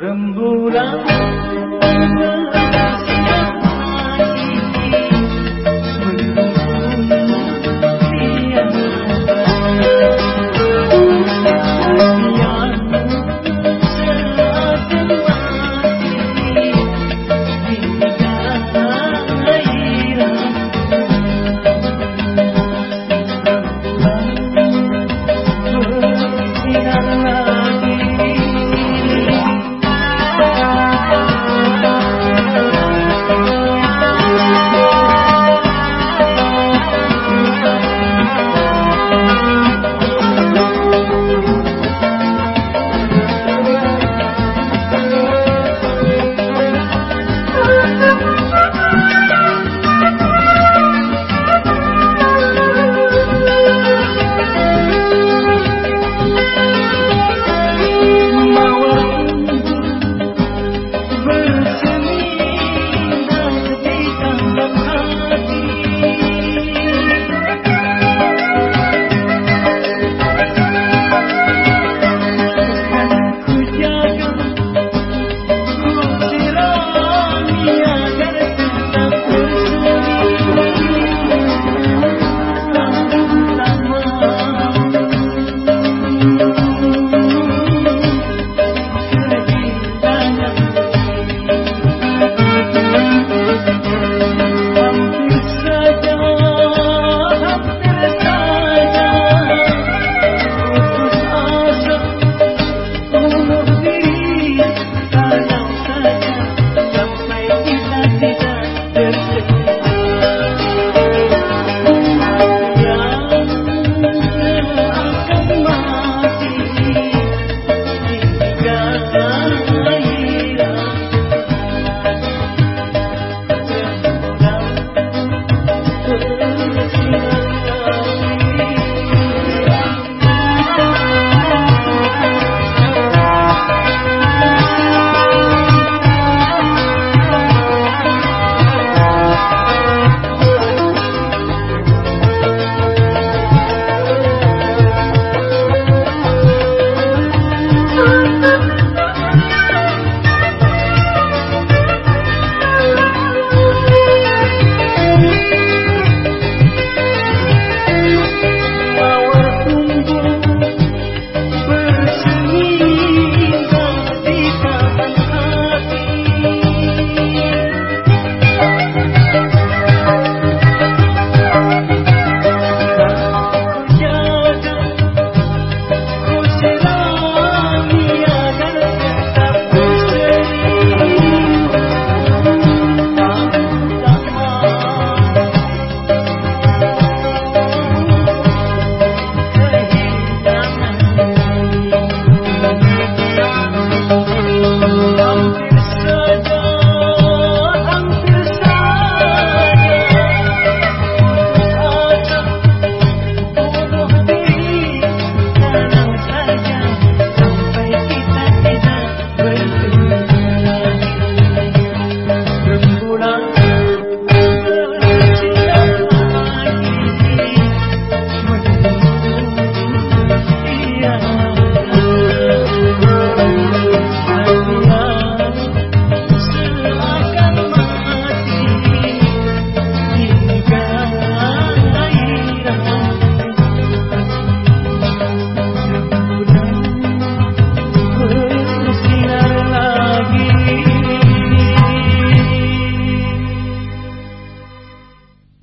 Rembulan Yeah.